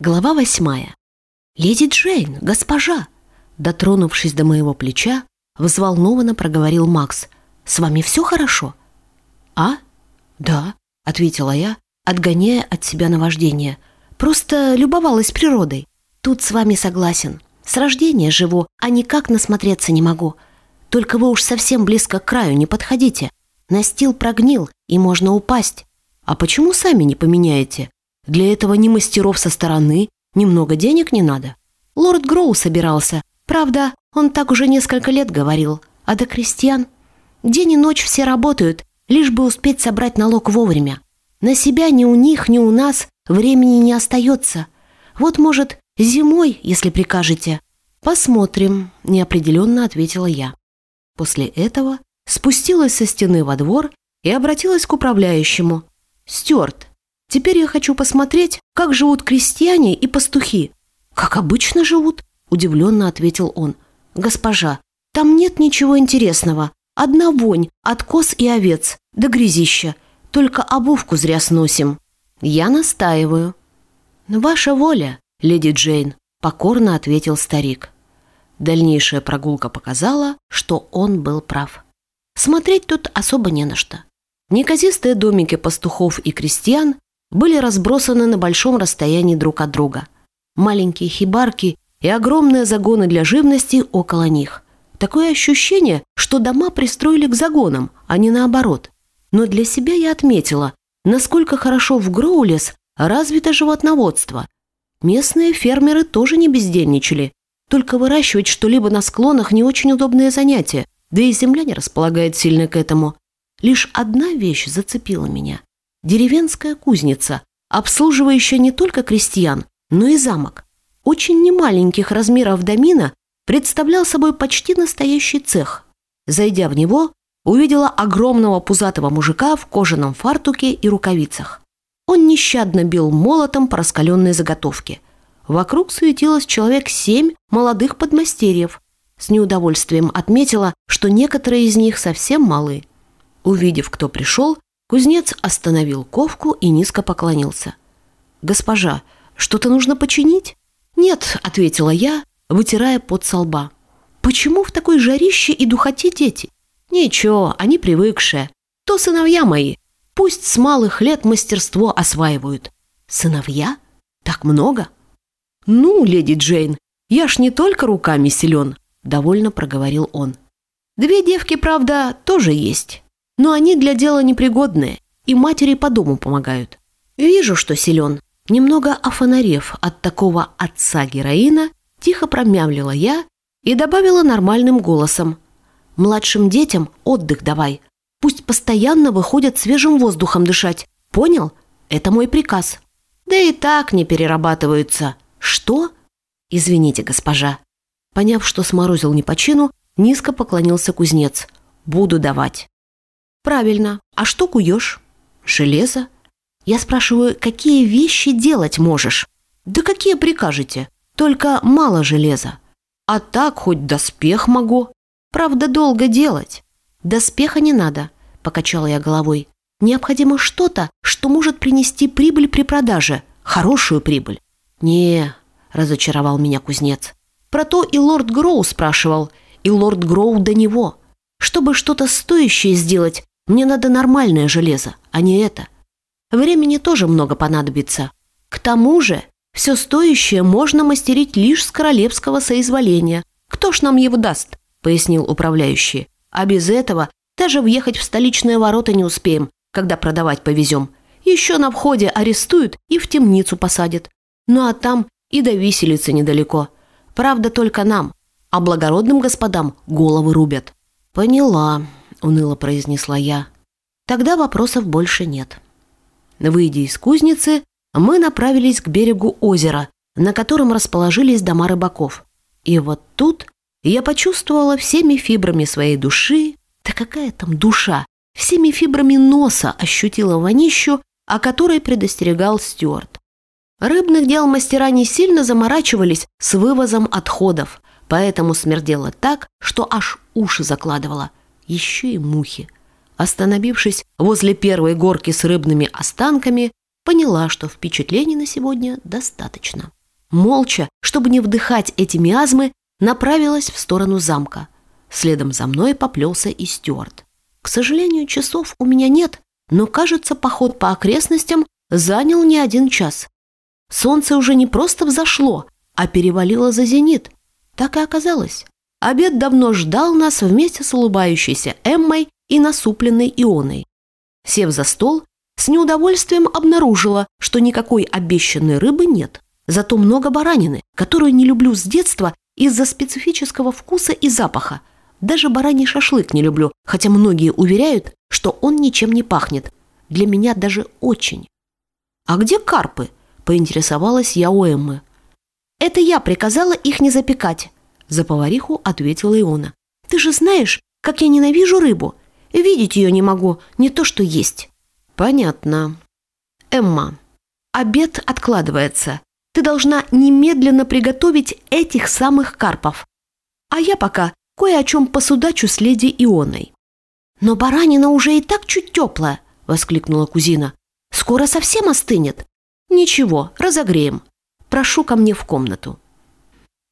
Глава восьмая. «Леди Джейн, госпожа!» Дотронувшись до моего плеча, взволнованно проговорил Макс. «С вами все хорошо?» «А? Да», — ответила я, отгоняя от себя наваждение. «Просто любовалась природой. Тут с вами согласен. С рождения живу, а никак насмотреться не могу. Только вы уж совсем близко к краю не подходите. Настил прогнил, и можно упасть. А почему сами не поменяете?» Для этого ни мастеров со стороны, ни много денег не надо. Лорд Гроу собирался. Правда, он так уже несколько лет говорил. А до крестьян? День и ночь все работают, лишь бы успеть собрать налог вовремя. На себя ни у них, ни у нас времени не остается. Вот, может, зимой, если прикажете. Посмотрим, неопределенно ответила я. После этого спустилась со стены во двор и обратилась к управляющему. «Стюарт, Теперь я хочу посмотреть, как живут крестьяне и пастухи». «Как обычно живут?» – удивленно ответил он. «Госпожа, там нет ничего интересного. Одна вонь от коз и овец, да грязища. Только обувку зря сносим». «Я настаиваю». «Ваша воля, леди Джейн», – покорно ответил старик. Дальнейшая прогулка показала, что он был прав. Смотреть тут особо не на что. Неказистые домики пастухов и крестьян были разбросаны на большом расстоянии друг от друга. Маленькие хибарки и огромные загоны для живности около них. Такое ощущение, что дома пристроили к загонам, а не наоборот. Но для себя я отметила, насколько хорошо в Гроулес развито животноводство. Местные фермеры тоже не бездельничали. Только выращивать что-либо на склонах не очень удобное занятие, да и земля не располагает сильно к этому. Лишь одна вещь зацепила меня деревенская кузница, обслуживающая не только крестьян, но и замок. Очень немаленьких размеров домина представлял собой почти настоящий цех. Зайдя в него, увидела огромного пузатого мужика в кожаном фартуке и рукавицах. Он нещадно бил молотом по раскаленной заготовке. Вокруг суетилось человек семь молодых подмастерьев. С неудовольствием отметила, что некоторые из них совсем малы. Увидев, кто пришел, Кузнец остановил ковку и низко поклонился. «Госпожа, что-то нужно починить?» «Нет», — ответила я, вытирая пот со лба. «Почему в такой жарище и духоте дети?» «Ничего, они привыкшие. То сыновья мои. Пусть с малых лет мастерство осваивают». «Сыновья? Так много?» «Ну, леди Джейн, я ж не только руками силен», — довольно проговорил он. «Две девки, правда, тоже есть. Но они для дела непригодные, и матери по дому помогают. Вижу, что силен. Немного офонарев от такого отца героина, тихо промямлила я и добавила нормальным голосом. Младшим детям отдых давай. Пусть постоянно выходят свежим воздухом дышать. Понял? Это мой приказ. Да и так не перерабатываются. Что? Извините, госпожа. Поняв, что сморозил не по чину, низко поклонился кузнец. Буду давать. «Правильно. А что куешь?» «Железо». Я спрашиваю, какие вещи делать можешь? «Да какие прикажете? Только мало железа. А так хоть доспех могу. Правда, долго делать». «Доспеха не надо», — покачала я головой. «Необходимо что-то, что может принести прибыль при продаже. Хорошую прибыль». «Не», — разочаровал меня кузнец. «Про то и лорд Гроу спрашивал, и лорд Гроу до него. Чтобы что-то стоящее сделать, мне надо нормальное железо, а не это. Времени тоже много понадобится. К тому же, все стоящее можно мастерить лишь с королевского соизволения. Кто ж нам его даст?» – пояснил управляющий. «А без этого даже въехать в столичные ворота не успеем, когда продавать повезем. Еще на входе арестуют и в темницу посадят. Ну а там и до виселицы недалеко. Правда, только нам, а благородным господам головы рубят». «Поняла», — уныло произнесла я. «Тогда вопросов больше нет». Выйдя из кузницы, мы направились к берегу озера, на котором расположились дома рыбаков. И вот тут я почувствовала всеми фибрами своей души, да какая там душа, всеми фибрами носа ощутила вонищу, о которой предостерегал Стюарт. Рыбных дел мастера не сильно заморачивались с вывозом отходов, поэтому смердело так, что аж уши закладывало еще и мухи. Остановившись возле первой горки с рыбными останками, поняла, что впечатлений на сегодня достаточно. Молча, чтобы не вдыхать эти миазмы, направилась в сторону замка. Следом за мной поплелся и Стюарт. К сожалению, часов у меня нет, но, кажется, поход по окрестностям занял не один час. Солнце уже не просто взошло, а перевалило за зенит. Так и оказалось. Обед давно ждал нас вместе с улыбающейся Эммой и насупленной Ионой. Сев за стол, с неудовольствием обнаружила, что никакой обещанной рыбы нет. Зато много баранины, которую не люблю с детства из-за специфического вкуса и запаха. Даже бараний шашлык не люблю, хотя многие уверяют, что он ничем не пахнет. Для меня даже очень. «А где карпы?» – поинтересовалась я у Эммы. «Это я приказала их не запекать», – за повариху ответила Иона. «Ты же знаешь, как я ненавижу рыбу. Видеть ее не могу, не то что есть». «Понятно. Эмма, обед откладывается. Ты должна немедленно приготовить этих самых карпов. А я пока кое о чем посудачу с леди Ионой». «Но баранина уже и так чуть теплая», – воскликнула кузина. «Скоро совсем остынет». «Ничего, разогреем. Прошу ко мне в комнату».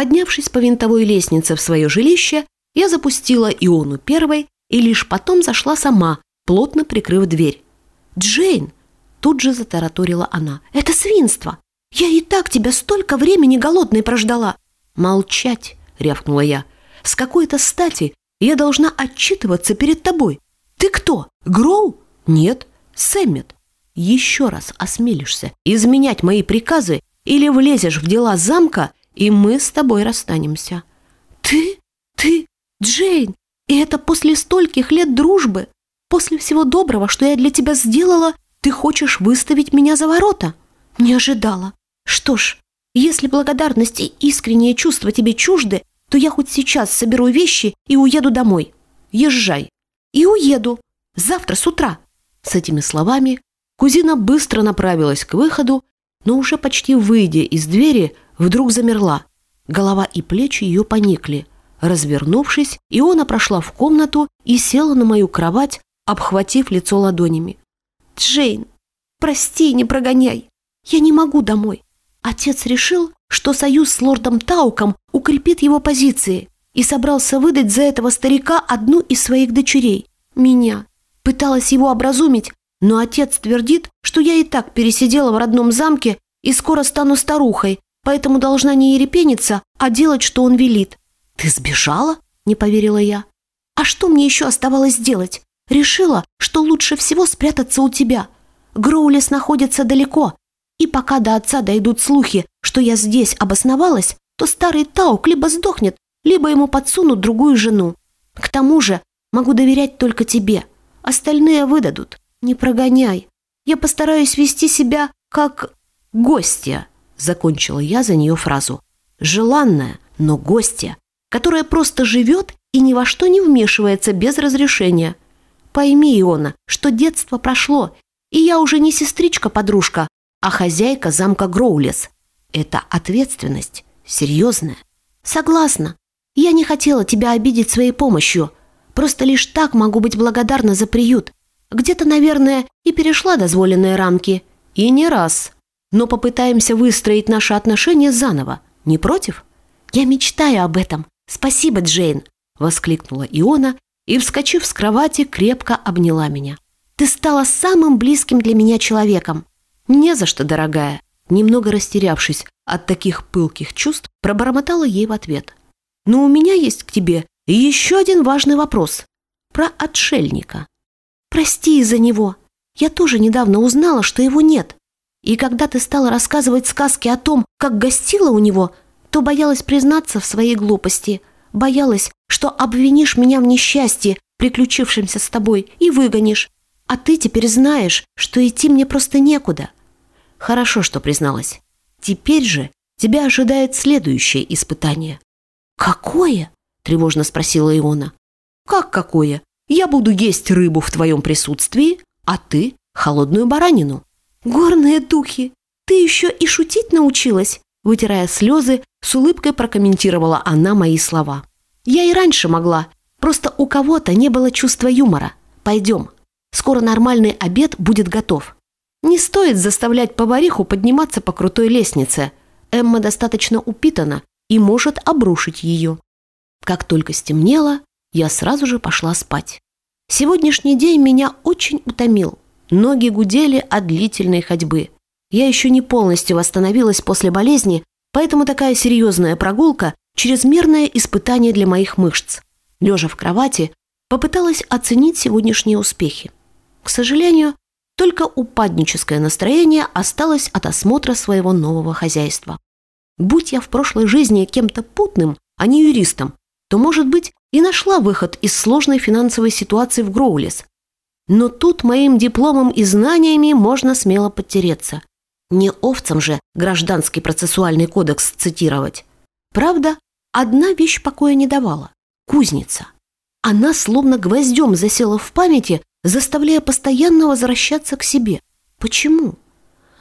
Поднявшись по винтовой лестнице в свое жилище, я запустила Иону первой и лишь потом зашла сама, плотно прикрыв дверь. «Джейн!» – тут же затараторила она. «Это свинство! Я и так тебя столько времени голодной прождала!» «Молчать!» – рявкнула я. «С какой-то стати я должна отчитываться перед тобой. Ты кто? Гроу? Нет, Сэммет. Еще раз осмелишься изменять мои приказы или влезешь в дела замка, и мы с тобой расстанемся. Ты? Ты? Джейн? И это после стольких лет дружбы? После всего доброго, что я для тебя сделала, ты хочешь выставить меня за ворота? Не ожидала. Что ж, если благодарность и искреннее чувства тебе чужды, то я хоть сейчас соберу вещи и уеду домой. Езжай. И уеду. Завтра с утра. С этими словами кузина быстро направилась к выходу, но уже почти выйдя из двери, вдруг замерла. Голова и плечи ее поникли. Развернувшись, Иона прошла в комнату и села на мою кровать, обхватив лицо ладонями. «Джейн, прости, не прогоняй. Я не могу домой. Отец решил, что союз с лордом Тауком укрепит его позиции и собрался выдать за этого старика одну из своих дочерей, меня. Пыталась его образумить, но отец твердит, что я и так пересидела в родном замке и скоро стану старухой, поэтому должна не ерепениться, а делать, что он велит. «Ты сбежала?» – не поверила я. «А что мне еще оставалось делать? Решила, что лучше всего спрятаться у тебя. Гроулес находится далеко, и пока до отца дойдут слухи, что я здесь обосновалась, то старый Таук либо сдохнет, либо ему подсунут другую жену. К тому же могу доверять только тебе. Остальные выдадут. Не прогоняй. Я постараюсь вести себя как гостья, закончила я за нее фразу. Желанная, но гостья, которая просто живет и ни во что не вмешивается без разрешения. Пойми, Иона, что детство прошло, и я уже не сестричка-подружка, а хозяйка замка Гроулес. Это ответственность, серьезная. Согласна. Я не хотела тебя обидеть своей помощью. Просто лишь так могу быть благодарна за приют. Где-то, наверное, и перешла дозволенные рамки. И не раз. Но попытаемся выстроить наши отношения заново. Не против? Я мечтаю об этом. Спасибо, Джейн, воскликнула Иона и, вскочив с кровати, крепко обняла меня. Ты стала самым близким для меня человеком. «Не за что, дорогая!» Немного растерявшись от таких пылких чувств, пробормотала ей в ответ. «Но у меня есть к тебе еще один важный вопрос. Про отшельника. Прости из-за него. Я тоже недавно узнала, что его нет. И когда ты стала рассказывать сказки о том, как гостила у него, то боялась признаться в своей глупости. Боялась, что обвинишь меня в несчастье, приключившемся с тобой, и выгонишь. А ты теперь знаешь, что идти мне просто некуда. Хорошо, что призналась. Теперь же тебя ожидает следующее испытание. Какое? Тревожно спросила Иона. Как какое? Я буду есть рыбу в твоем присутствии, а ты холодную баранину. Горные духи, ты еще и шутить научилась? Вытирая слезы, с улыбкой прокомментировала она мои слова. Я и раньше могла, просто у кого-то не было чувства юмора. Пойдем, скоро нормальный обед будет готов. Не стоит заставлять повариху подниматься по крутой лестнице. Эмма достаточно упитана и может обрушить ее. Как только стемнело, я сразу же пошла спать. Сегодняшний день меня очень утомил. Ноги гудели от длительной ходьбы. Я еще не полностью восстановилась после болезни, поэтому такая серьезная прогулка – чрезмерное испытание для моих мышц. Лежа в кровати, попыталась оценить сегодняшние успехи. К сожалению, только упадническое настроение осталось от осмотра своего нового хозяйства. Будь я в прошлой жизни кем-то путным, а не юристом, то, может быть, и нашла выход из сложной финансовой ситуации в Гроулис. Но тут моим дипломом и знаниями можно смело подтереться. Не овцам же гражданский процессуальный кодекс цитировать. Правда, одна вещь покоя не давала – кузница. Она словно гвоздем засела в памяти, заставляя постоянно возвращаться к себе. Почему?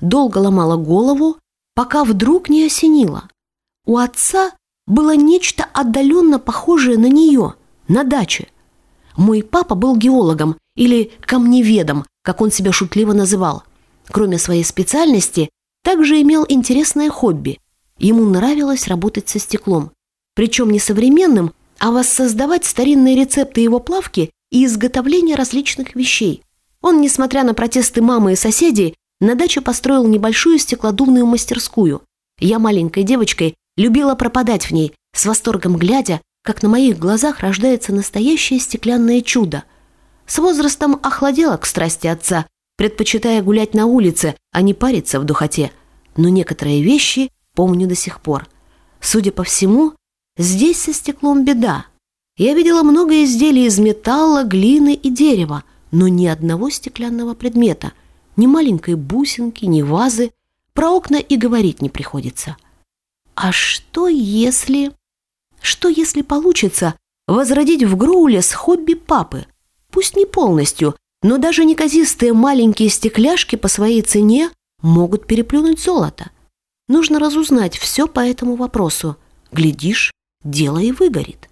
Долго ломала голову, пока вдруг не осенила. У отца было нечто отдаленно похожее на нее, на даче. Мой папа был геологом или камневедом, как он себя шутливо называл. Кроме своей специальности, также имел интересное хобби. Ему нравилось работать со стеклом. Причем не современным, а воссоздавать старинные рецепты его плавки и изготовления различных вещей. Он, несмотря на протесты мамы и соседей, на даче построил небольшую стеклодувную мастерскую. Я маленькой девочкой любила пропадать в ней, с восторгом глядя, как на моих глазах рождается настоящее стеклянное чудо. С возрастом охладела к страсти отца, предпочитая гулять на улице, а не париться в духоте. Но некоторые вещи помню до сих пор. Судя по всему, здесь со стеклом беда. Я видела много изделий из металла, глины и дерева, но ни одного стеклянного предмета, ни маленькой бусинки, ни вазы. Про окна и говорить не приходится. А что если... Что если получится возродить в Гроуле с хобби папы? Пусть не полностью, но даже неказистые маленькие стекляшки по своей цене могут переплюнуть золото. Нужно разузнать все по этому вопросу. Глядишь, дело и выгорит.